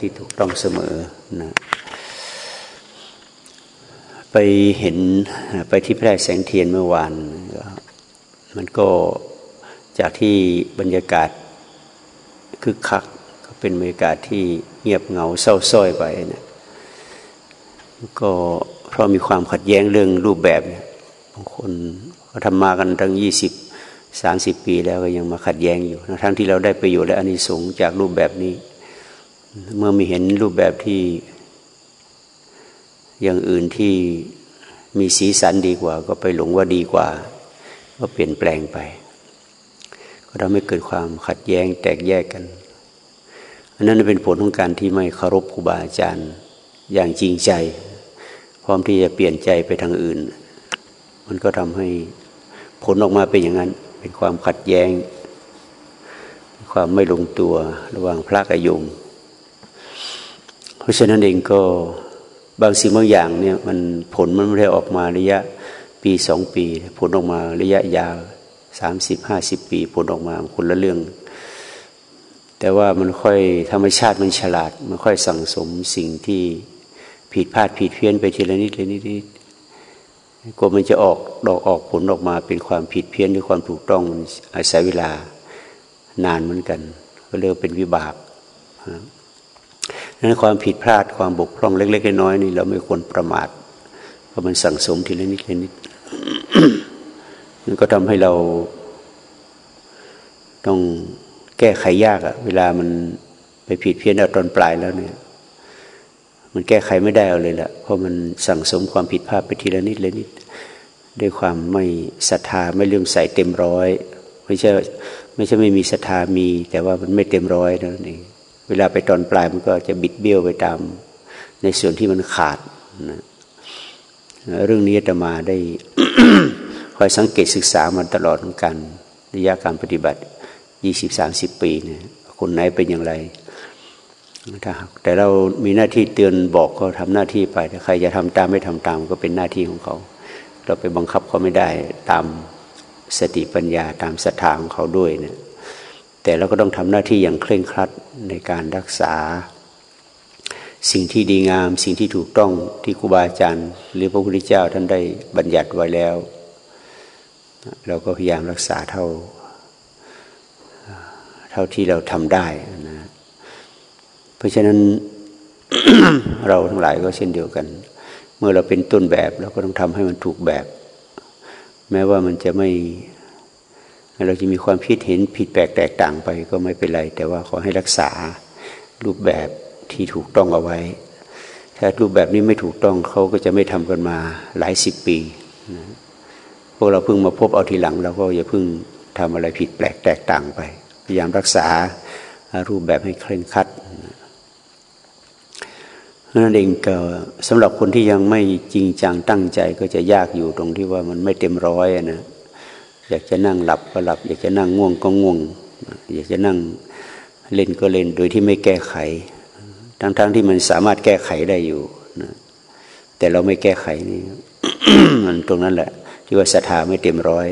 ที่ถูกต้องเสมอนะไปเห็นไปที่แพร่แสงเทียนเมื่อวานมันก็จากที่บรรยากาศคึกคักก็เป็นบรรยากาศที่เงียบเหงาเศร้าส้อยไปนะก็เพราะมีความขัดแย้งเรื่องรูปแบบเนี่ยบางคนเขาทำมากันตั้งยี่สิบสามสิบปีแล้วก็ยังมาขัดแย้งอยู่ ทั้งที่เราได้ประโยชน์และอานิสงส์จากรูปแบบนี้ เมื่อมีเห็นรูปแบบที่อย่างอื่นที่มีสีสันดีกว่า ก็ไปหลงว่าดีกว่า ก็เปลี่ยนแปลงไป ก็ทำให้เกิดความขัดแย้งแตกแยกกันอันนั้นเป็นผลของการที่ไม่เคารพครูบาอาจารย์อย่างจริงใจ พร้อมที่จะเปลี่ยนใจไปทางอื่น มันก็ทำให้ผลออกมาเป็นอย่างนั้น เป็นความขัดแย้ง ความไม่ลงตัวระหว่างพระกับโยม ราะฉะนั้นเองก็บางสิ่งบางอย่างเนี่ยมันผลมันไม่ได้ออกมาระยะปีสองปี ผลออกมาระยะยาวสามสิบห้าสิบปี ผลออกมาคนละเรื่อง แต่ว่ามันค่อยธรรมชาติมันฉลาด มันค่อยสั่งสมสิ่งที่ผิดพลาดผิดเพี้ยนไปทีละนิดละนิดนิดกว่ามันจะออกดอกออกผลออกมาเป็นความผิดเพี้ยนหรือความถูกต้องมันอาศัยเวลานานเหมือนกัน ก็เรียกเป็นวิบากนั้ นั้นความผิดพลาดความบกพร่องเล็ก ๆ น้อยๆนี่เราไม่ควรประมาท เพราะมันสั่งสมทีละนิดละนิดมันก็ทำให้เราต้องแก้ไขยากอะเวลามันไปผิดเพี้ยนเอาตอนปลายแล้วเนี่ย มันแก้ไขไม่ได้เอาเลยละเพราะมันสั่งสมความผิดพลาดไปทีละนิดละนิด ด้วยความไม่ศรัทธาไม่เลื่อมใสเต็มร้อยไม่ใช่ไม่ใช่ไม่มีศรัทธามี แต่ว่ามันไม่เต็มร้อยนั่นเอง เวลาไปตอนปลายมันก็จะบิดเบี้ยวไปตาม ในส่วนที่มันขาดนะเรื่องนี้จะมาได้คอยสังเกตศึกษามาตลอดของการระยะการปฏิบัติยี่สิบสามสิบปีเนี่ยคนไหนเป็นอย่างไรถ้าแต่เรามีหน้าที่เตือนบอกก็ทำหน้าที่ไปแต่ใครจะทำตามไม่ทำตามก็เป็นหน้าที่ของเขา เราไปบังคับเขาไม่ได้ตามสติปัญญาตามศรัทธาของเขาด้วยเนี่ย แต่เราก็ต้องทำหน้าที่อย่างเคร่งครัดในการรักษา สิ่งที่ดีงาม สิ่งที่ถูกต้องที่ครูบาอาจารย์ หรือพระพุทธเจ้าท่านได้บัญญัติไว้แล้ว เราก็พยายามรักษาเท่า เท่าที่เราทำได้นะเพราะฉะนั้นเราทั้งหลายก็เช่นเดียวกัน เมื่อเราเป็นต้นแบบเราก็ต้องทำให้มันถูกแบบ แม้ว่ามันจะไม่ เราจะมีความคิดเห็นผิดแปลกแตกต่างไปก็ไม่เป็นไร แต่ว่าขอให้รักษารูปแบบที่ถูกต้องเอาไว้ ถ้ารูปแบบนี้ไม่ถูกต้องเขาก็จะไม่ทำกันมาหลายสิบปีนะพวกเราเพิ่งมาพบเอาทีหลังเราก็อย่าเพิ่งทำอะไรผิดแปลกแตกต่างไป พยายามรักษารูปแบบให้เคร่งครัดนั่นเองก็สำหรับคนที่ยังไม่จริงจังตั้งใจก็จะยากอยู่ตรงที่ว่ามันไม่เต็มร้อยนะ อยากจะนั่งหลับก็หลับ อยากจะนั่งง่วงก็ง่วง อยากจะนั่งเล่นก็เล่นโดยที่ไม่แก้ไข ทั้งๆทที่มันสามารถแก้ไขได้อยู่นะแต่เราไม่แก้ไขนี่มันตรงนั้นแหละ ที่ว่าศรัทธาไม่เต็มร้อย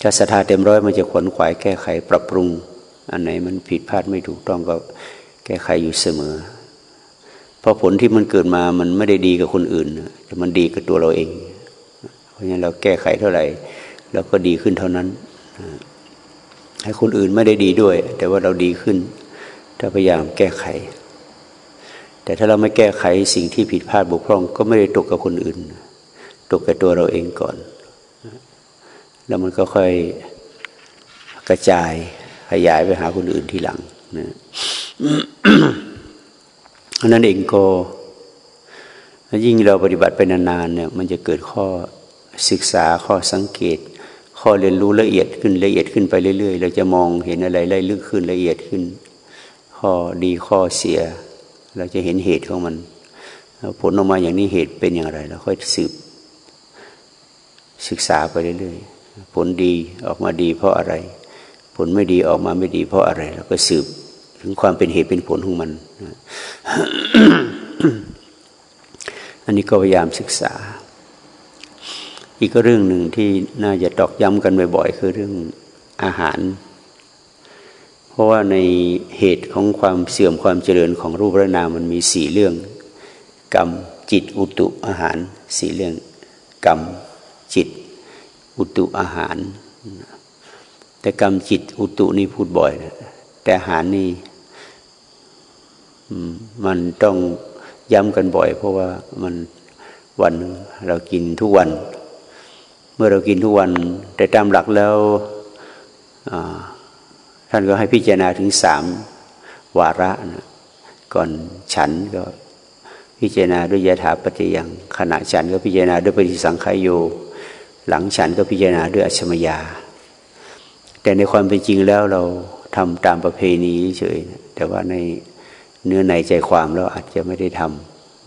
ถ้าศรัทธาเต็มร้อยมันจะขวนขวายแก้ไขปรับปรุง อันไหนมันผิดพลาดไม่ถูกต้องก็แก้ไขอยู่เสมอ เพราะผลที่มันเกิดมามันไม่ได้ดีกับคนอื่นแต่มันดีกับตัวเราเอง เพราะฉะนั้นเราแก้ไขเท่าไหร่ เราก็ดีขึ้นเท่านั้น ให้คนอื่นไม่ได้ดีด้วย แต่ว่าเราดีขึ้น ถ้าพยายามแก้ไข แต่ถ้าเราไม่แก้ไขสิ่งที่ผิดพลาดบกพร่อง ก็ไม่ได้ตกกับคนอื่น ตกกับตัวเราเองก่อน แล้วมันก็ค่อยกระจายขยายไปหาคนอื่นทีหลังนะนั้นเองก็ยิ่งเราปฏิบัติไปนานๆเนี่ยมันจะเกิดข้อศึกษาข้อสังเกต ข้อเรียนรู้ละเอียดขึ้นละเอียดขึ้นไปเรื่อย ๆ เราจะมองเห็นอะไรไล่ลึกขึ้นละเอียดขึ้น ข้อดีข้อเสีย เราจะเห็นเหตุของมัน ผลออกมาอย่างนี้เหตุเป็นอย่างไรเราค่อยสืบศึกษาไปเรื่อยๆ ผลดีออกมาดีเพราะอะไร ผลไม่ดีออกมาไม่ดีเพราะอะไรเราก็สืบถึงความเป็นเหตุเป็นผลของมัน อันนี้ก็พยายามศึกษา อีกเรื่องหนึ่งที่น่าจะตอกย้ำกันบ่อยๆคือเรื่องอาหาร เพราะว่าในเหตุของความเสื่อมความเจริญของรูปและนามมันมีสี่เรื่อง กรรมจิตอุตุอาหารสี่เรื่อง กรรมจิต อุตุอาหาร แต่กรรมจิตอุตุนี่พูดบ่อยนะแต่อาหารนี่มันต้องย้ำกันบ่อย เพราะว่ามันวันเรากินทุกวัน เมื่อเรากินทุกวัน แต่ตามหลักแล้วท่านก็ให้พิจารณาถึงสามวาระนะก่อนฉันก็พิจารณาด้วยยถาปฏิยังขณะฉันก็พิจารณาด้วยปฏิสังขายโย หลังฉันก็พิจารณาด้วยอัชมยา แต่ในความเป็นจริงแล้วเราทำตามประเพณีเฉย แต่ว่าในเนื้อในใจความเราอาจจะไม่ได้ท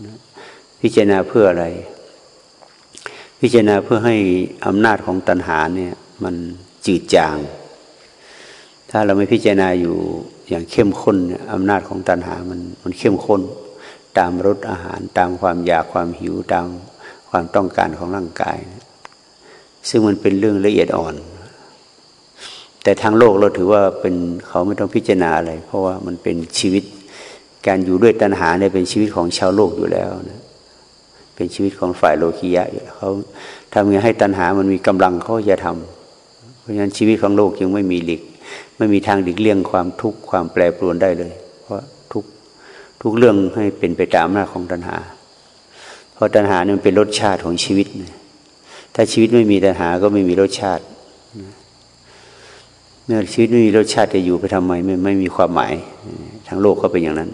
ำพิจารณาเพื่ออะไร พิจารณาเพื่อให้อำนาจของตัณหาเนี่ยมันจืดจาง ถ้าเราไม่พิจารณาอยู่อย่างเข้มข้นอำนาจของตัณหามันมันเข้มข้น ตามรสอาหารตามความอยากความหิวตามความต้องการของร่างกาย ซึ่งมันเป็นเรื่องละเอียดอ่อน แต่ทางโลกเราถือว่าเป็นเขาไม่ต้องพิจารณาอะไร เพราะว่ามันเป็นชีวิตการอยู่ด้วยตัณหาเนี่ยเป็นชีวิตของชาวโลกอยู่แล้วนะ เป็นชีวิตของฝ่ายโลกียะเขาทำไงให้ตัณหามันมีกำลังเขาจะทำเพราะฉะนั้นชีวิตของโลกยังไม่มีหลีกไม่มีทางหลีกเลี่ยงความทุกข์ความแปรปรวนได้เลย เพราะทุกทุกเรื่องให้เป็นไปตามหน้าของตัณหา เพราะตัณหาเนี่ยเป็นรสชาติของชีวิตถ้าชีวิตไม่มีตัณหาก็ไม่มีรสชาติเมื่อชีวิตไม่มีรสชาติจะอยู่ไปทำไมไม่ไม่มีความหมายทั้งโลกก็เป็นอย่างนั้น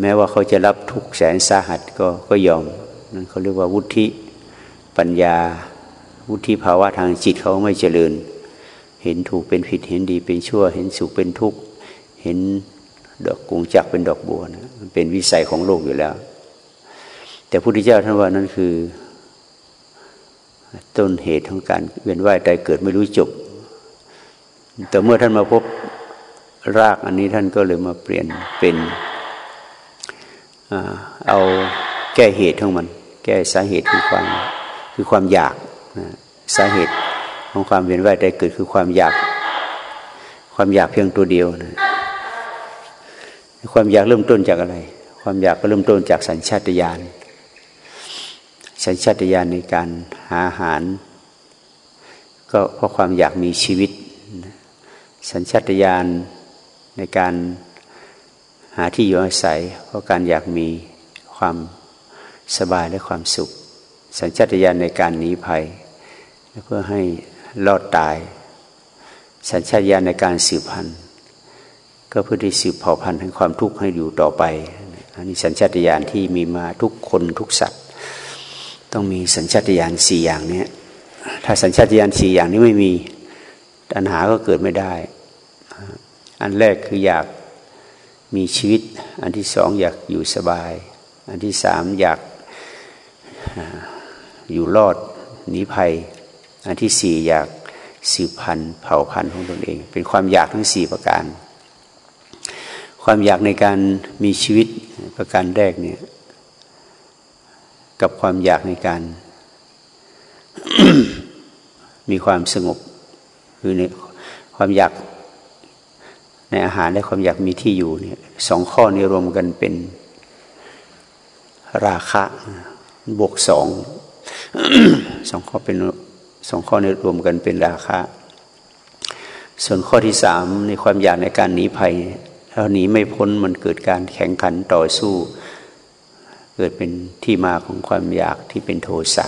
แม้ว่าเขาจะรับทุกแสนสาหัสก็ก็ยอมนั่นเขาเรียกว่าวุฒิปัญญา วุฒิภาวะทางจิตเขาไม่เจริญ เห็นถูกเป็นผิดเห็นดีเป็นชั่ว เห็นสุขเป็นทุกข์เห็นดอกกุงจักเป็นดอกบัวนะมันเป็นวิสัยของโลกอยู่แล้ว แต่พระพุทธเจ้าท่านว่านั่นคือ ต้นเหตุของการเวียนว่ายตายเกิดไม่รู้จบ แต่เมื่อท่านมาพบรากอันนี้ท่านก็เลยมาเปลี่ยนเป็น เอาแก้เหตุของมัน แก้สาเหตุคือความคือความอยากสาเหตุของความเวียนว่ายใจเกิดคือความอยาก ความอยากเพียงตัวเดียวนะความอยากเริ่มต้นจากอะไร ความอยากก็เริ่มต้นจากสัญชาตญาณสัญชาตญาณในการหาอาหาร ก็เพราะความอยากมีชีวิต สัญชาตญาณในการ หาที่อยู่อาศัย เพราะการอยากมีความสบายและความสุข สัญชาตญาณในการหนีภัย เพื่อให้รอดตาย สัญชาตญาณในการสืบพันธุ์ ก็เพื่อที่สืบเผ่าพันธุ์ให้ความทุกข์ให้อยู่ต่อไปอันนี้สัญชาตญาณที่มีมาทุกคนทุกสัตว์ ต้องมีสัญชาตญาณสี่อย่างนี้ถ้าสัญชาตญาณสี่อย่างนี้ไม่มีปัญหาก็เกิดไม่ได้ อันแรกคืออยาก มีชีวิต อันที่สองอยากอยู่สบาย อันที่สามอยากอยู่รอดหนีภัย อันที่สี่อยากสืบพันธุ์เผ่าพันธุ์ของตนเอง เป็นความอยากทั้งสี่ประการ ความอยากในการมีชีวิตประการแรกเนี่ยกับความอยากในการ มีความสงบคือในความอยาก ในอาหารและความอยากมีที่อยู่เนี่ยสองข้อนี้รวมกันเป็นราคะบวกสองสองข้อเป็นสองข้อนี้รวมกันเป็นราคะ ส่วนข้อที่สามในความอยากในการหนีภัยเราหนีไม่พ้นมันเกิดการแข่งขันต่อสู้ เกิดเป็นที่มาของความอยากที่เป็นโทสะ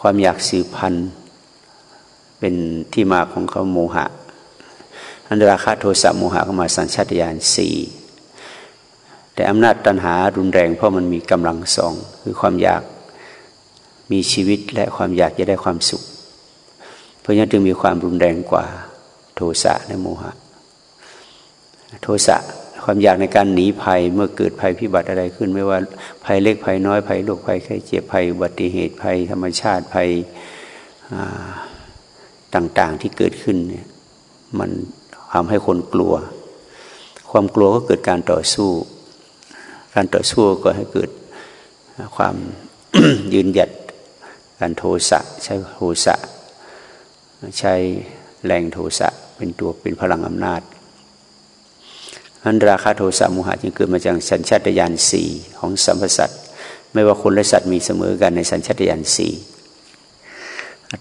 ความอยากสืบพันธุ์เป็นที่มาของเขาโมหะ อันราคาโทสะโมหะก็มาสัญชาตญาณสี่แต่อำนาจตัณหารุนแรงเพราะมันมีกำลังสองคือความอยากมีชีวิตและความอยากจะได้ความสุข เพราะฉะนั้นจึงมีความรุนแรงกว่าโทสะและโมหะ โทสะความอยากในการหนีภัยเมื่อเกิดภัยพิบัติอะไรขึ้น ไม่ว่าภัยเล็กภัยน้อยภัยโรคภัยไข้เจ็บภัยอุบัติเหตุภัยธรรมชาติภัยต่างๆที่เกิดขึ้นเนี่ยมัน ทำให้คนกลัว ความกลัวก็เกิดการต่อสู้ การต่อสู้ก็ให้เกิดความยืนหยัด การโทสะใช้โทสะใช้แรงโทสะเป็นตัวเป็นพลังอำนาจอันราคาโทสะโมหะจึงเกิดมาจากสัญชาตญาณสี่ของสัมพสัตไม่ว่าคนและสัตว์มีเสมอกันในสัญชาตญาณสี่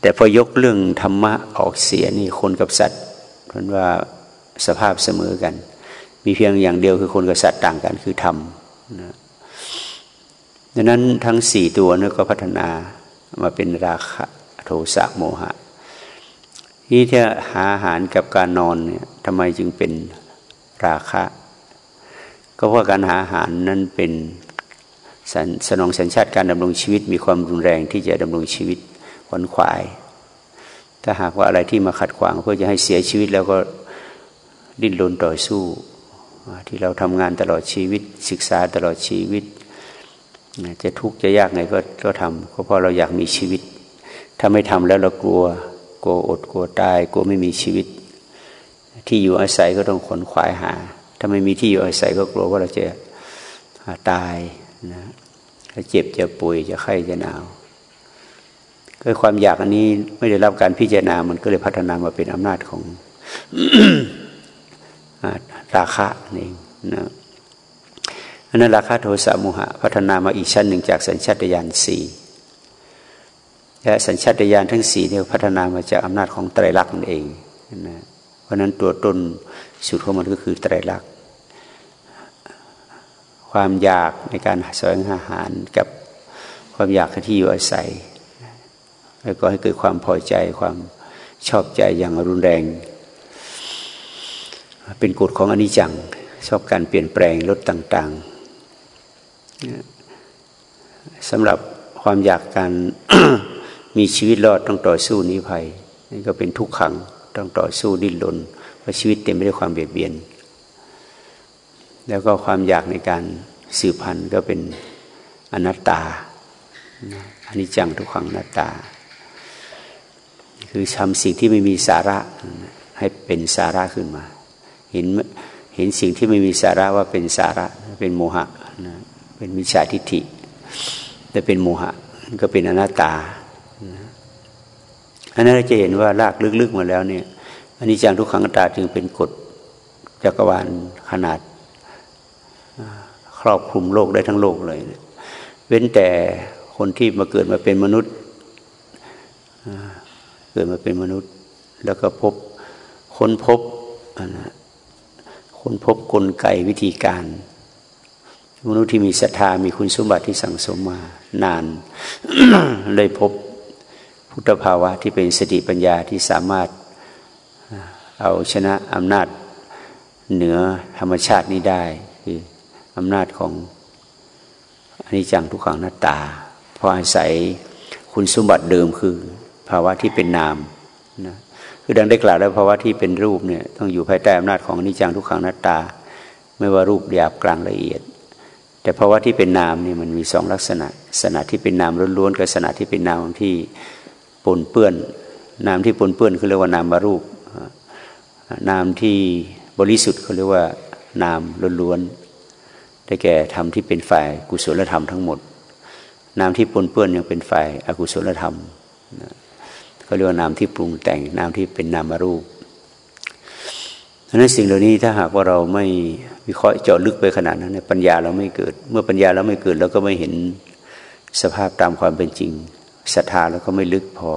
แต่พอยกเรื่องธรรมะออกเสียนี่คนกับสัตว์เพราะว่า สภาพเสมอกัน มีเพียงอย่างเดียวคือคนกับสัตว์ต่างกันคือธรรมนะดังนั้นทั้งสี่ตัวนี่ก็พัฒนามาเป็นราคะโทสะโมหะนี่ถ้าหาอาหารกับการนอนเนี่ยทำไมจึงเป็นราคะ ก็เพราะการหาอาหารนั้นเป็นสนองสัญชาติการดำรงชีวิต มีความรุนแรงที่จะดำรงชีวิตขวนขวาย ถ้าหากว่าอะไรที่มาขัดขวางเพื่อจะให้เสียชีวิตแล้วก็ ดิ้นรนต่อสู้ ที่เราทำงานตลอดชีวิต ศึกษาตลอดชีวิต จะทุกข์จะยากไงก็ก็ทำเพราะเราอยากมีชีวิต ถ้าไม่ทำแล้วเรากลัวกลัวอดกลัวตายกลัวไม่มีชีวิต ที่อยู่อาศัยก็ต้องขนขวายหา ถ้าไม่มีที่อยู่อาศัยก็กลัวว่าเราจะตายนะจะเจ็บจะป่วยจะไข้จะหนาวก็ความอยากอันนี้ไม่ได้รับการพิจารณา มันก็เลยพัฒนามาเป็นอำนาจของ ราคะนี่นะอันนั้นราคะโทสะโมหะ พัฒนามาอีกชั้นหนึ่งจากสัญชาตญาณสี่และสัญชาตญาณทั้งสี่เนี่ยพัฒนามาจากอำนาจของไตรลักษณ์นั่นเองนะเพราะนั้นตัวต้นสุดของมันก็คือไตรลักษณ์ความอยากในการแสวงอาหารกับความอยากที่อยู่อาศัย แล้วก็ให้เกิดความพอใจความชอบใจอย่างรุนแรง เป็นกฎของอนิจจัง ชอบการเปลี่ยนแปลงลดต่างๆสำหรับความอยากการมีชีวิตรอดต้องต่อสู้นิภัยนี่ก็เป็นทุกขังต้องต่อสู้ดิ้นรนเพราะชีวิตเต็มไปด้วยความเบียดเบียน แล้วก็ความอยากในการสืบพันธุ์ก็เป็นอนัตตาอนิจจังทุกขังอนัตตา คือทำสิ่งที่ไม่มีสาระให้เป็นสาระขึ้นมา เห็นเห็นสิ่งที่ไม่มีสาระว่าเป็นสาระเป็นโมหะนะเป็นมิจฉาทิฏฐิแต่เป็นโมหะก็เป็นอนัตตาอันนั้นเราจะเห็นว่าลากลึกๆมาแล้วเนี่ยอันนี้จังทุกขังตาจึงเป็นกฎจักรวาลขนาดครอบคลุมโลกได้ทั้งโลกเลย เว้นแต่คนที่มาเกิดมาเป็นมนุษย์เกิดมาเป็นมนุษย์ แล้วก็พบค้นพบนะ ค้นพบกลไกวิธีการมนุษย์ที่มีศรัทธามีคุณสมบัติที่สั่งสมมานาน เลยพบพุทธภาวะที่เป็นสติปัญญาที่สามารถเอาชนะอำนาจเหนือธรรมชาตินี้ได้ คืออำนาจของอนิจจังทุกขังนัตตา เพราะอาศัยคุณสมบัติเดิมคือภาวะที่เป็นนามนะ คือดังได้กล่าวแล้วภาวะที่เป็นรูปเนี่ยต้องอยู่ภายใต้อำนาจของอนิจจังทุกขังนัตตา ไม่ว่ารูปหยาบกลางละเอียด แต่ภาวะที่เป็นนามนี่มันมีสองลักษณะสณะที่เป็นนามล้วนๆกับสณะที่เป็นนามที่ปนเปื้อน นามที่ปนเปื้อนคือเรียกว่านามมารูป นามที่บริสุทธิ์เขาเรียกว่านามล้วนๆได้แก่ธรรมที่เป็นฝ่ายกุศลธรรมทั้งหมด นามที่ปนเปื้อนยังเป็นฝ่ายอกุศลธรรมเขา เรียกว่านามที่ปรุงแต่งนามที่เป็นนามรูปดังนั้นสิ่งเหล่านี้ถ้าหากว่าเราไม่วิเคราะห์เจาะลึกไปขนาดนั้นปัญญาเราไม่เกิด เมื่อปัญญาเราไม่เกิดเราก็ไม่เห็นสภาพตามความเป็นจริงศรัทธาเราก็ไม่ลึกพอ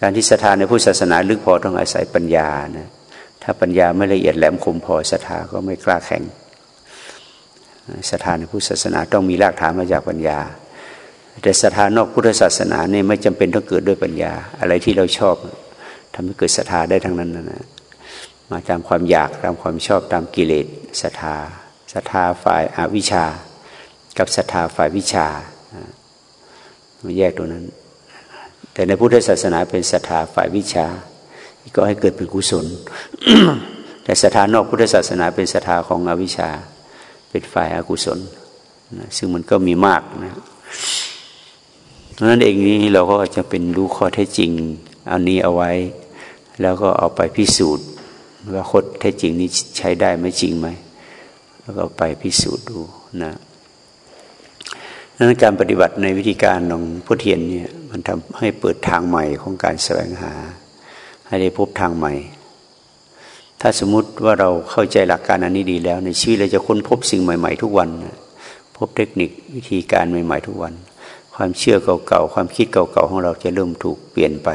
การที่ศรัทธาในพุทธศาสนาลึกพอต้องอาศัยปัญญานะถ้าปัญญาไม่ละเอียดแหลมคมพอศรัทธาก็ไม่กล้าแข่งศรัทธาในพุทธศาสนาต้องมีรากฐานมาจากปัญญา แต่ศรัทธานอกพุทธศาสนาเนี่ยไม่จำเป็นต้องเกิดด้วยปัญญา อะไรที่เราชอบทำให้เกิดศรัทธาได้ทั้งนั้นนะมาตามความอยากตามความชอบตามกิเลสศรัทธาศรัทธาฝ่ายอาวิชา กับศรัทธาฝ่ายวิชามาแยกตรงนั้น แต่ในพุทธศาสนาเป็นศรัทธาฝ่ายวิชา ก็ให้เกิดเป็นกุศล แต่ศรัทธานอกพุทธศาสนาเป็นศรัทธาของอวิชชา เป็นฝ่ายอากุศลซึ่งมันก็มีมากนะ เพราะนั้นเองนี้เราก็จะเป็นรู้ข้อแท้จริงอันนี้เอาไว้ แล้วก็เอาไปพิสูจน์ว่าคดแท้จริงนี้ใช้ได้ไม่จริงไหมแล้วก็ไปพิสูจน์ดูนะนั้นการปฏิบัติในวิธีการของพุทเทียนเนี่ยมันทำให้เปิดทางใหม่ของการแสวงหา ให้ได้พบทางใหม่ ถ้าสมมุติว่าเราเข้าใจหลักการอันนี้ดีแล้ว ในชีวิตเราจะค้นพบสิ่งใหม่ ๆ ทุกวัน พบเทคนิควิธีการใหม่ ๆ ทุกวัน ความเชื่อเก่าๆความคิดเก่าๆของเราจะเริ่มถูกเปลี่ยนไป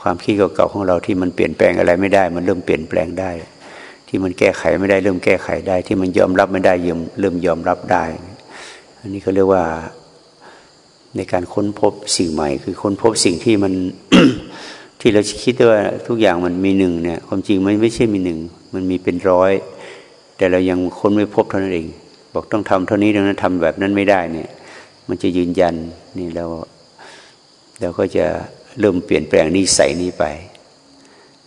ความคิดเก่าๆของเราที่มันเปลี่ยนแปลงอะไรไม่ได้ มันเริ่มเปลี่ยนแปลงได้ ที่มันแก้ไขไม่ได้เริ่มแก้ไขได้ ที่มันยอมรับไม่ได้เริ่มเริ่มยอมรับได้ อันนี้เขาเรียกว่าในการค้นพบสิ่งใหม่ คือค้นพบสิ่งที่มันที่เราคิดว่าทุกอย่างมันมีหนึ่งเนี่ยความจริงมันไม่ใช่มีหนึ่งมันมีเป็นร้อย แต่เรายังค้นไม่พบเท่านั้นเอง บอกต้องทำเท่านี้ดังนั้นทำแบบนั้นไม่ได้เนี่ย มันจะยืนยันนี่เราเราก็จะเริ่มเปลี่ยนแปลงนิสัยนี้ไป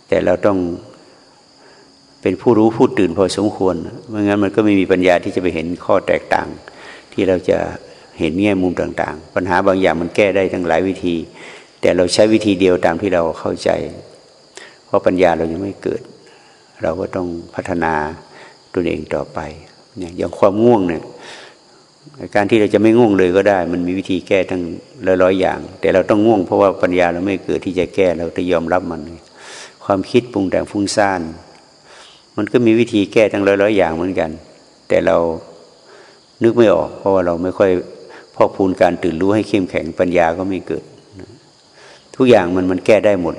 แต่เราต้องเป็นผู้รู้ผู้ตื่นพอสมควรไม่งั้นมันก็ไม่มีปัญญาที่จะไปเห็นข้อแตกต่าง ที่เราจะเห็นแง่มุมต่างๆ ปัญหาบางอย่างมันแก้ได้ทั้งหลายวิธี แต่เราใช้วิธีเดียวตามที่เราเข้าใจ เพราะปัญญาเรายังไม่เกิด เราก็ต้องพัฒนาตัวเองต่อไปอย่างความง่วงเนี่ย การที่เราจะไม่ง่วงเลยก็ได้ มันมีวิธีแก้ทั้งร้อยๆอยอย่าง แต่เราต้องง่วงเพราะว่าปัญญาเราไม่เกิดที่จะแก้เราต้องยอมรับมัน ความคิดปรุงแต่งฟุ้งซ่านมันก็มีวิธีแก้ทั้งร้อยๆอย่างเหมือนกัน แต่เรานึกไม่ออก เพราะว่าเราไม่ค่อยพอกพูนการตื่นรู้ให้เข้มแข็งปัญญาก็ไม่เกิด ทุกอย่างมันมันแก้ได้หมด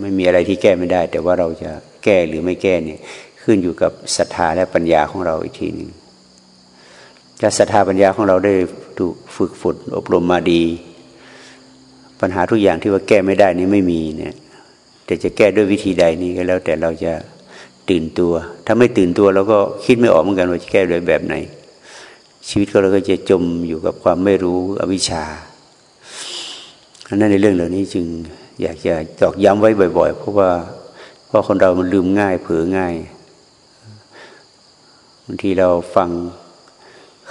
ไม่มีอะไรที่แก้ไม่ได้ แต่ว่าเราจะแก้หรือไม่แก้เนี่ยขึ้นอยู่กับศรัทธาและปัญญาของเราอีกทีหนึ่ง ถ้าศรัทธาปัญญาของเราได้ถูกฝึกฝนอบรมมาดี ปัญหาทุกอย่างที่ว่าแก้ไม่ได้นี่ไม่มีเนี่ยแต่จะแก้ด้วยวิธีใดนี้ก็แล้ว แต่เราจะตื่นตัว ถ้าไม่ตื่นตัวเราก็คิดไม่ออกเหมือนกันว่าจะแก้โดยแบบไหน ชีวิตเราก็จะจมอยู่กับความไม่รู้อวิชชาอันนั้นในเรื่องเหล่านี้จึงอยากจะตอกย้ำไว้บ่อย ๆ เพราะว่าเพราะคนเรามันลืมง่าย เผลอง่ายบางทีเราฟัง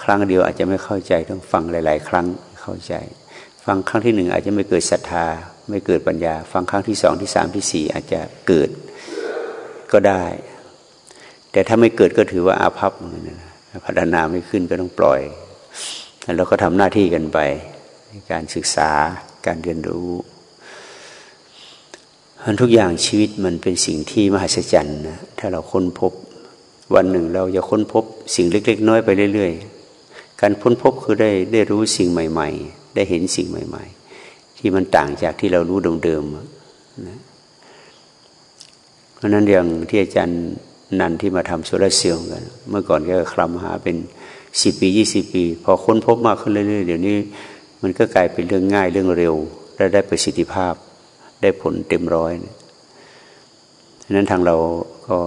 ครั้งเดียวอาจจะไม่เข้าใจต้องฟังหลาย ๆ ครั้งเข้าใจ ฟังครั้งที่หนึ่งอาจจะไม่เกิดศรัทธา ไม่เกิดปัญญา ฟังครั้งที่สองที่สามที่สี่อาจจะเกิดก็ได้ แต่ถ้าไม่เกิดก็ถือว่าอาภัพพัฒนาไม่ขึ้นก็ต้องปล่อยแล้วก็ทำหน้าที่กันไปในการศึกษาการเรียนรู้ทุกอย่างชีวิตมันเป็นสิ่งที่มหัศจรรย์นะถ้าเราค้นพบวันหนึ่งเราจะค้นพบสิ่งเล็ก ๆ น้อยไปเรื่อยๆ การค้นพบคือได้ได้รู้สิ่งใหม่ ๆ ได้เห็นสิ่งใหม่ ๆ ที่มันต่างจากที่เรารู้เดิมๆนะเพราะนั้นอย่างที่อาจารย์นันที่มาทำโซลาเซลล์กัน เมื่อก่อนก็คลำหาเป็นสิบปียี่สิบปี พอค้นพบมากขึ้นเรื่อยๆเดี๋ยวนี้ มันก็กลายเป็นเรื่องง่ายเรื่องเร็ว และได้ประสิทธิภาพ ได้ผลเต็มร้อยฉะนั้นทางเราก็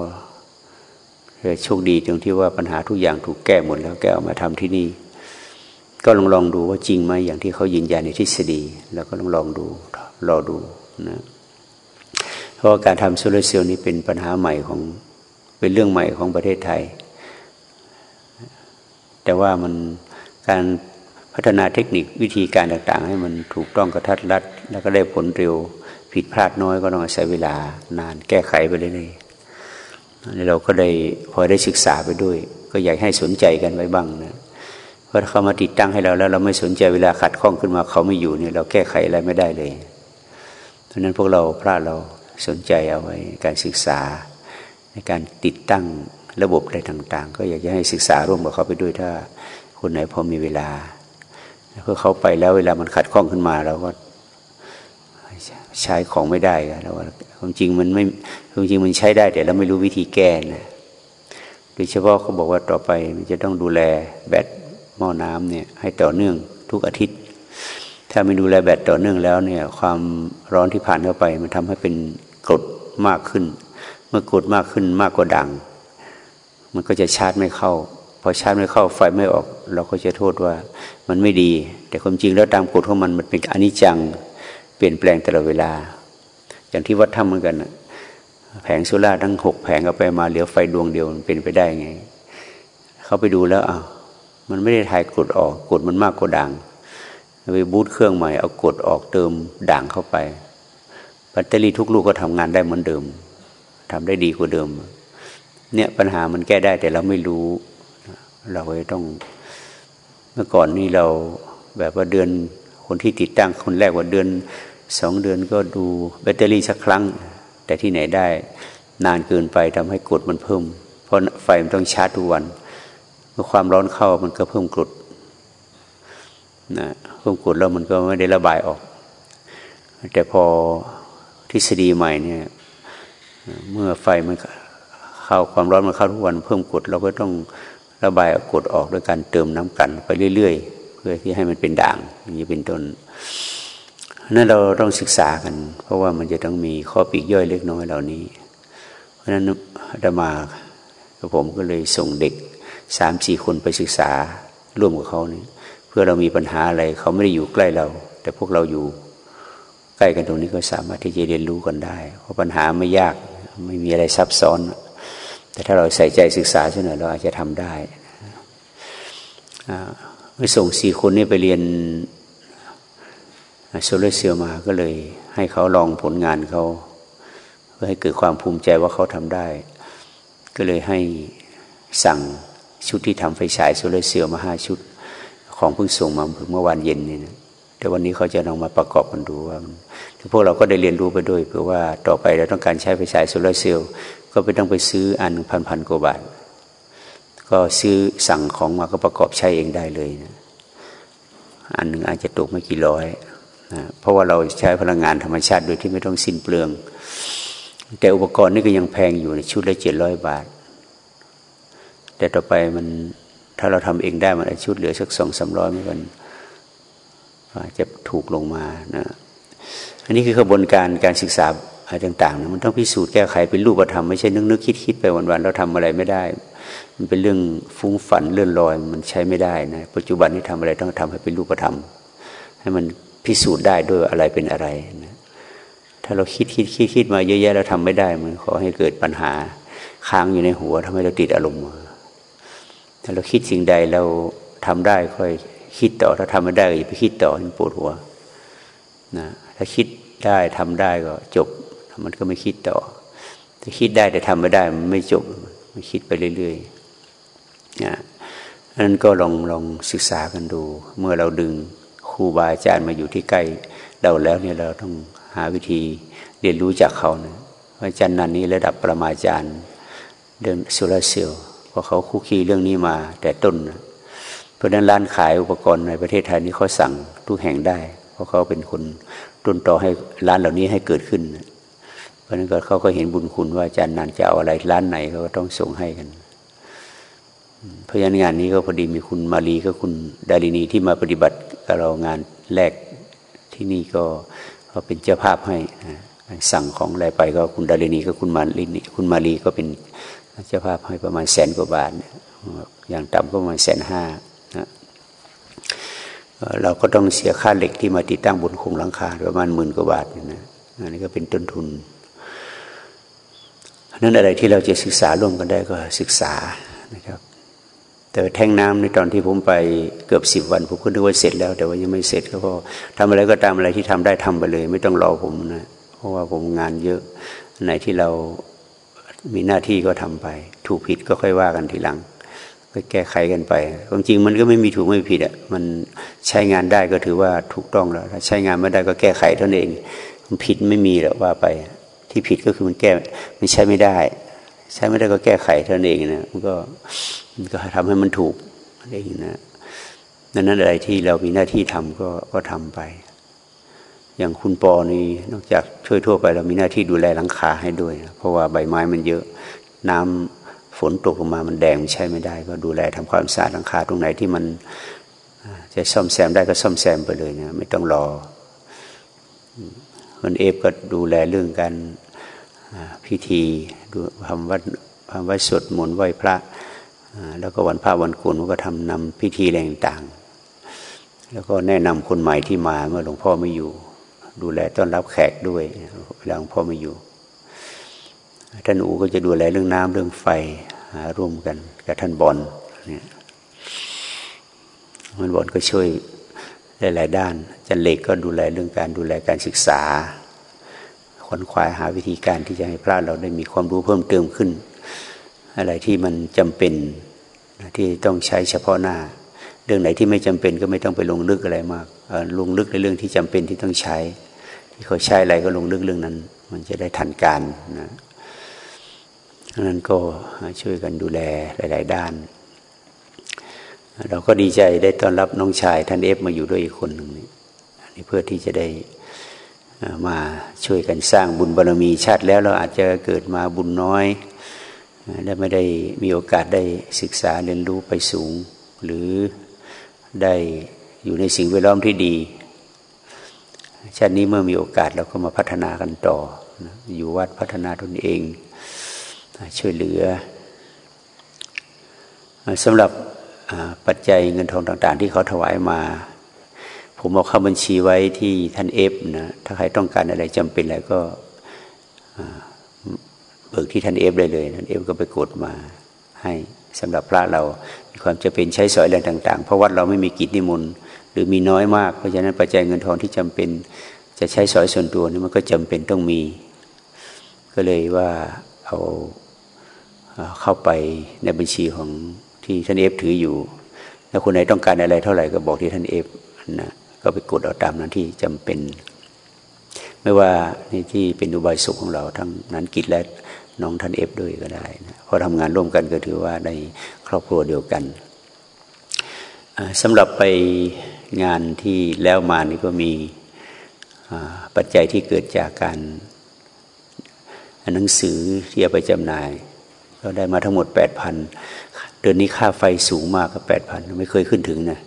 โชคดีตรงที่ว่าปัญหาทุกอย่างถูกแก้หมดแล้วแก้ออกมาทำที่นี่ ก็ลองลองดูว่าจริงไหมอย่างที่เขายืนยันในทฤษฎี แล้วก็ลองลองดูรอดูนะเพราะการทำโซลาเซลล์นี้เป็นปัญหาใหม่ของเป็นเรื่องใหม่ของประเทศไทย แต่ว่ามันการพัฒนาเทคนิควิธีการต่างๆ ให้มันถูกต้องกระทัดรัด แล้วก็ได้ผลเร็วผิดพลาดน้อยก็ต้องใช้เวลานานแก้ไขไปเรื่อยๆ เราก็ได้พอได้ศึกษาไปด้วย ก็อยากให้สนใจกันไว้บ้างนะเพราะเขามาติดตั้งให้เราแล้ว เราไม่สนใจเวลาขัดข้องขึ้นมาเขาไม่อยู่เนี่ยเราแก้ไขอะไรไม่ได้เลยเพราะนั้นพวกเราพลาดเราสนใจเอาไว้การศึกษา ในการติดตั้งระบบอะไรต่าง ๆ ก็อยากจะให้ศึกษาร่วมกับเขาไปด้วยถ้าคนไหนพอมีเวลาเพื่อเขาไปแล้วเวลามันขัดข้องขึ้นมาเราก็ใช้ของไม่ได้แล้วความจริงมันไม่ ควาจริงมันใช้ได้แต่เราไม่รู้วิธีแก้นะโดยเฉพาะเขาบอกว่าต่อไปมันจะต้องดูแลแบตหม้อน้ำเนี่ยให้ต่อเนื่องทุกอาทิตย์ ถ้าไม่ดูแลแบตต่อเนื่องแล้วเนี่ยความร้อนที่ผ่านเข้าไป มันทำให้เป็นกรดมากขึ้น เมื่อกรดมากขึ้นมากกว่าดัง มันก็จะชาร์จไม่เข้าพอชาร์จไม่เข้าไฟไม่ออก เราก็จะโทษว่ามันไม่ดี แต่ความจริงแล้วตามกฎของมันมันเป็นอนิจจัง เปลี่ยนแปลงตลอดเวลา อย่างที่วัดทำเหมือนกัน แผงโซล่าทั้งหกแผงก็ไปมาเหลือไฟดวงเดียวมันเป็นไปได้ไง เขาไปดูแล้วอะมันไม่ได้ถ่ายกดออกกดมันมากกว่าด่างไปบูตเครื่องใหม่เอากดออกเติมด่างเข้าไปแบตเตอรี่ทุกลูกก็ทำงานได้เหมือนเดิมทำได้ดีกว่าเดิม เนี่ยปัญหามันแก้ได้แต่เราไม่รู้ เราต้อง เมื่อก่อนนี้เราแบบว่าเดือนคนที่ติดตั้งคนแรกว่าเดือนสองเดือนก็ดูแบตเตอรี่สักครั้ง แต่ที่ไหนได้นานเกินไปทำให้กรดมันเพิ่ม เพราะไฟมันต้องชาร์จทุกวัน เมื่อความร้อนเข้ามันก็เพิ่มกรดนะเพิ่มกรดแล้วมันก็ไม่ได้ระบายออก แต่พอทฤษฎีใหม่เนี่ย เมื่อไฟมันเข้าความร้อนมันเข้าทุกวันเพิ่มกรดเราก็ต้องระบายกรดออกด้วยการเติมน้ำกันไปเรื่อย ๆ เพื่อที่ให้มันเป็นด่างอย่างนี้เป็นต้น นั้นเราต้องศึกษากัน เพราะว่ามันจะต้องมีข้อปีกย่อยเล็กน้อยเหล่านี้ เพราะฉะนั้นอาตมาผมก็เลยส่งเด็กสามสี่คนไปศึกษาร่วมกับเขาเนี่ยเพื่อเรามีปัญหาอะไรเขาไม่ได้อยู่ใกล้เรา แต่พวกเราอยู่ใกล้กันตรงนี้ก็สามารถที่จะเรียนรู้กันได้ เพราะปัญหาไม่ยากไม่มีอะไรซับซ้อน แต่ถ้าเราใส่ใจศึกษาสักหน่อยเราอาจจะทำได้เมื่อส่งสี่คนนี้ไปเรียน โซลาเซลล์มาก็เลยให้เขาลองผลงานเขาเพื่อให้เกิดความภูมิใจว่าเขาทำได้ ก็เลยให้สั่งชุดที่ทำไฟฉายโซลาเซลล์มาห้าชุด ของเพิ่งส่งมาเมื่อวานเย็นนี่นะแต่วันนี้เขาจะลองมาประกอบกันดูว่าพวกเราก็ได้เรียนรู้ไปด้วยเพื่อว่าต่อไปเราต้องการใช้ไฟฉายโซลาเซลล์ก็ไปต้องไปซื้ออันพันพันกว่าบาท ก็ซื้อสั่งของมาก็ประกอบใช้เองได้เลยนะอันหนึ่งอาจจะตกไม่กี่ร้อย เพราะว่าเราใช้พลังงานธรรมชาติโดยที่ไม่ต้องสิ้นเปลือง แต่อุปกรณ์นี่ก็ยังแพงอยู่ในชุดละเจ็ดร้อยบาท แต่ต่อไปมันถ้าเราทำเองได้มันชุดเหลือสักสองสามร้อยมันจะถูกลงมานะอันนี้คือกระบวนการการศึกษาอะไรต่างๆนะมันต้องพิสูจน์แก้ไขเป็นรูปธรรมไม่ใช่นึกนึกคิดคิดไปวันๆเราทำอะไรไม่ได้ มันเป็นเรื่องฟุ้งฝันเลื่อนลอยมันใช้ไม่ได้นะปัจจุบันนี้ทำอะไรต้องทำให้เป็นรูปธรรม ให้มัน พิสูจน์ได้ด้วยอะไรเป็นอะไรนะถ้าเราคิดคิดคิดคิดมาเยอะแยะเราทำไม่ได้มันขอให้เกิดปัญหาค้างอยู่ในหัวทำให้เราติดอารมณ์ถ้าเราคิดสิ่งใดเราทำได้ค่อยคิดต่อถ้าทำไม่ได้ก็อย่าไปคิดต่อมันปวดหัวนะถ้าคิดได้ทำได้ก็จบมันก็ไม่คิดต่อถ้าคิดได้แต่ทำไม่ได้มันไม่จบมันคิดไปเรื่อยๆนะนั้นก็ลองลองศึกษากันดู เมื่อเราดึง รูบาอาจารย์มาอยู่ที่ใกล้เราแล้วเนี่ยเราต้องหาวิธีเรียนรู้จากเขานะอาจารย์นันนี้ระดับประมาจารย์เรื่องโซลาเซลล์เพราะเขาคุกคีเรื่องนี้มาแต่ต้นนะเพราะนั้นร้านขายอุปกรณ์ในประเทศไทยนี้เขาสั่งทุกแห่งได้ เพราะเขาเป็นคนต้นต่อให้ร้านเหล่านี้ให้เกิดขึ้น เพราะนั้นก็เขาก็เห็นบุญคุณว่าอาจารย์นันจะเอาอะไรร้านไหนเขาก็ต้องส่งให้กัน เพราะฉะนั้นงานนี้ก็พอดีมีคุณมาลีก็คุณดารินีที่มาปฏิบัติกับเรางานแรกที่นี่ก็เขาเป็นเจ้าภาพให้สั่งของอะไรไปก็คุณดารินีก็คุณมาลีคุณมาลีก็เป็นเจ้าภาพให้ประมาณแสนกว่าบาทอย่างต่ำก็ประมาณแสนห้าเราก็ต้องเสียค่าเหล็กที่มาติดตั้งบนโครงหลังคาประมาณหมื่นกว่าบาทนะอันนี้ก็เป็นต้นทุนนั้นอะไรที่เราจะศึกษาร่วมกันได้ก็ศึกษานะครับ แต่แท่งน้ำในตอนที่ผมไปเกือบสิบวันผมก็นึกว่าเสร็จแล้ว แต่ว่ายังไม่เสร็จก็พอทำอะไรก็ตามอะไรที่ทำได้ทำไปเลย ไม่ต้องรอผมนะ เพราะว่าผมงานเยอะไหนที่เรามีหน้าที่ก็ทำไป ถูกผิดก็ค่อยว่ากันทีหลังแก้ไขกันไปความจริงมันก็ไม่มีถูกไม่ผิดอะมันใช้งานได้ก็ถือว่าถูกต้องแล้วถ้าใช้งานไม่ได้ก็แก้ไขเท่านั้นเองมันผิดไม่มีหรอกว่าไป ที่ผิดก็คือมันแก้มันใช้ไม่ได้ ใช้ไม่ได้ก็แก้ไขเท่านั้นเองนะมันก็ ก็ทำให้มันถูกอะไรอย่างนี้นะดังนั้นอะไรที่เรามีหน้าที่ทำก็ก็ทำไป อย่างคุณปอนี่นอกจากช่วยทั่วไป เรามีหน้าที่ดูแลหลังคาให้ด้วยนะเพราะว่าใบไม้มันเยอะ น้ำฝนตกลงมามันแดงใช้ไม่ได้ ก็ดูแลทำความสะอาดหลังคาตรงไหนที่มันจะซ่อมแซมได้ก็ซ่อมแซมไปเลยนะไม่ต้องรอคนเอฟก็ดูแลเรื่องการพิธีทำวัดทำวัดสวดมนต์ไหว้พระ แล้วก็วันพระวันกุลก็ทำนำพิธีแรงต่าง แล้วก็แนะนำคนใหม่ที่มาเมื่อหลวงพ่อไม่อยู่ ดูแลต้อนรับแขกด้วยเวลาหลวงพ่อไม่อยู่ท่านอูก็จะดูแลเรื่องน้ำเรื่องไฟร่วมกันกับท่านบอลเนี่ยมันบอลก็ช่วยหลายๆด้านจันเล็กก็ดูแลเรื่องการดูแลการศึกษาขวนขวายหาวิธีการที่จะให้พระเราได้มีความรู้เพิ่มเติมขึ้น อะไรที่มันจำเป็น ที่ต้องใช้เฉพาะหน้า เรื่องไหนที่ไม่จำเป็นก็ไม่ต้องไปลงลึกอะไรมากลงลึกในเรื่องที่จำเป็นที่ต้องใช้ ที่เขาใช้อะไรก็ลงลึกเรื่องนั้น มันจะได้ทันการนะนั้นก็ช่วยกันดูแลหลาย ๆ ด้าน เราก็ดีใจได้ต้อนรับน้องชายท่านเอฟมาอยู่ด้วยอีกคนหนึ่งนนี้เพื่อที่จะได้มาช่วยกันสร้างบุญบารรมีชาติแล้วเราอาจจะเกิดมาบุญน้อย และไม่ได้มีโอกาสได้ศึกษาเรียนรู้ไปสูง หรือได้อยู่ในสิ่งแวดล้อมที่ดี ชาตินี้เมื่อมีโอกาสเราก็มาพัฒนากันต่อ อยู่วัดพัฒนาตนเอง ช่วยเหลือสำหรับปัจจัยเงินทองต่าง ๆ ที่เขาถวายมา ผมเอาเข้าบัญชีไว้ที่ท่านเอฟนะถ้าใครต้องการอะไรจำเป็นอะไรก็ บิกที่ท่านเอฟได้เลยท่านเอฟก็ไปกดมาให้สำหรับพระเรามีความจะเป็นใช้สอยอะไรต่าง ๆ เพราะวัดเราไม่มีกิจนิมนต์หรือมีน้อยมาก เพราะฉะนั้นปัจจัยเงินทองที่จำเป็นจะใช้สอยส่วนตัวนี่มันก็จำเป็นต้องมี ก็เลยว่าเอาเข้าไปในบัญชีของที่ท่านเอฟถืออยู่ถ้าคนไหนต้องการอะไรเท่าไหร่ก็บอกที่ท่านเอฟนะก็ไปกดเอาตามนั้นที่จำเป็น ไม่ว่าในที่เป็นอุบายสุขของเราทั้งนั้นกิจและ น้องท่านเอฟด้วยก็ได้นะพอทำงานร่วมกันก็ถือว่าในครอบครัวเดียวกันสำหรับไปงานที่แล้วมานี่ก็มีปัจจัยที่เกิดจากการหนังสือที่เอาไปจำหน่ายก็ได้มาทั้งหมดแปดพันเดือนนี้ค่าไฟสูงมากก็แปดพันไม่เคยขึ้นถึงนะ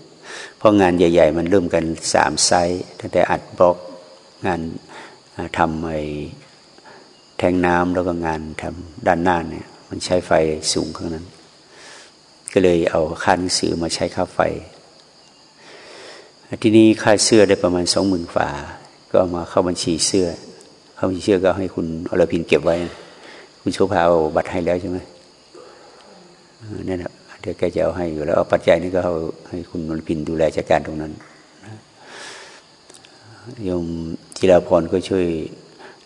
เพราะงานใหญ่ ๆ มันเริ่มกันสามไซส์ตั้งแต่อัดบล็อกงานทำไอ แทงน้ำแล้วก็งานทำด้านหน้าเนี่ย มันใช้ไฟสูงข้างนั้น ก็เลยเอาค่าหนังสือมาใช้ค่าไฟ ที่นี้ค่าเสื้อได้ประมาณสองหมื่นฝา ก็มาเข้าบัญชีเสื้อ เข้าบัญชีเสื้อก็ให้คุณอรพินเก็บไว้ คุณโชภาเอาบัตรให้แล้วใช่ไหมนี่นะเดี๋ยวแกจะเอาให้อยู่แล้วเอาปัจจัยนี้ก็เอาให้คุณอรพินดูแลจัดการตรงนั้นโยมจิราพรก็ช่วย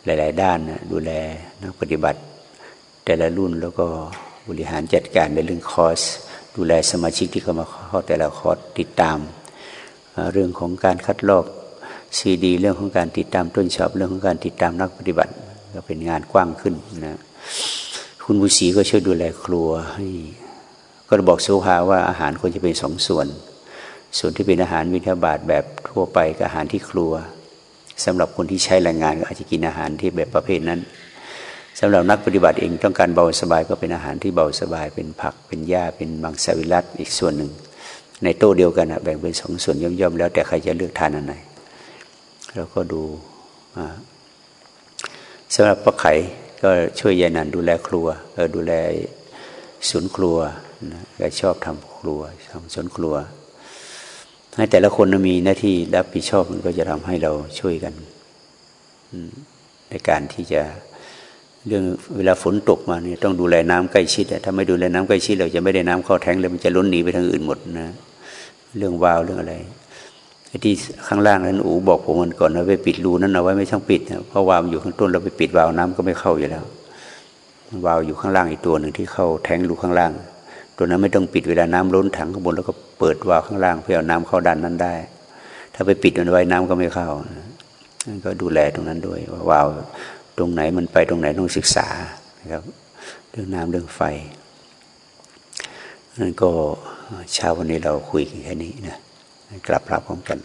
หลาย ๆ ด้านนะดูแลนักปฏิบัติ แต่ละรุ่นแล้วก็บริหารจัดการในเรื่องคอร์สดูแลสมาชิกที่เข้ามาเข้าแต่ละคอร์สติดตาม เรื่องของการคัดลอกซีดี เรื่องของการติดตามต้นฉบับเรื่องของการติดตามนักปฏิบัติก็เป็นงานกว้างขึ้นนะคุณบุษีก็ช่วยดูแลครัวให้ก็บอกโซภาว่าอาหารควรจะเป็นสองส่วน ส่วนที่เป็นอาหารวิทยาบาทแบบทั่วไปกับอาหารที่ครัว สำหรับคนที่ใช้แรงงานก็อาจจะกินอาหารที่แบบประเภทนั้นสำหรับนักปฏิบัติเองต้องการเบาสบายก็เป็นอาหารที่เบาสบายเป็นผักเป็นหญ้าเป็นมังสวิรัตอีกส่วนหนึ่ง ในโต๊ะเดียวกันแบ่งเป็นสองส่วนย่อมๆแล้วแต่ใครจะเลือกทานอันไหนเราก็ดูสำหรับป้าไข่ก็ช่วยยายนันดูแลครัวดูแลศูนย์ครัวก็ชอบทำครัวทำสวนครัว ให้แต่ละคนมีหน้าที่รับผิดชอบมันก็จะทำให้เราช่วยกันในการที่จะเรื่องเวลาฝนตกมาเนี่ยต้องดูแลน้ำใกล้ชิดถ้าไม่ดูแลน้ำใกล้ชิดเราจะไม่ได้น้ำเข้าแทงเลยมันจะล้นหนีไปทางอื่นหมดนะเรื่องวาวเรื่องอะไรที่ข้างล่างนั้นอูบอกผมมันก่อนนะไปปิดรูนั้นเอาไว้ไม่ช่างปิดเพราะวาวอยู่ข้างต้นเราไปปิดวาวน้ำก็ไม่เข้าอยู่แล้ววาวอยู่ข้างล่างอีกตัวหนึ่งที่เข้าแทงรูข้างล่าง ตัวนั้นไม่ต้องปิดเวลาน้ำล้นถังข้างบนแล้วก็เปิดวาวข้างล่างเพื่อเอาน้ำเข้าด้านนั้นได้ ถ้าไปปิดมันไว้น้ำก็ไม่เข้าก็ดูแลตรงนั้นด้วยว่าวาวตรงไหนมันไปตรงไหนต้องศึกษานะครับเรื่องน้ำเรื่องไฟนั่นก็เช้าวันนี้เราคุยกันแค่นี้นะกลับรับพร้อมกัน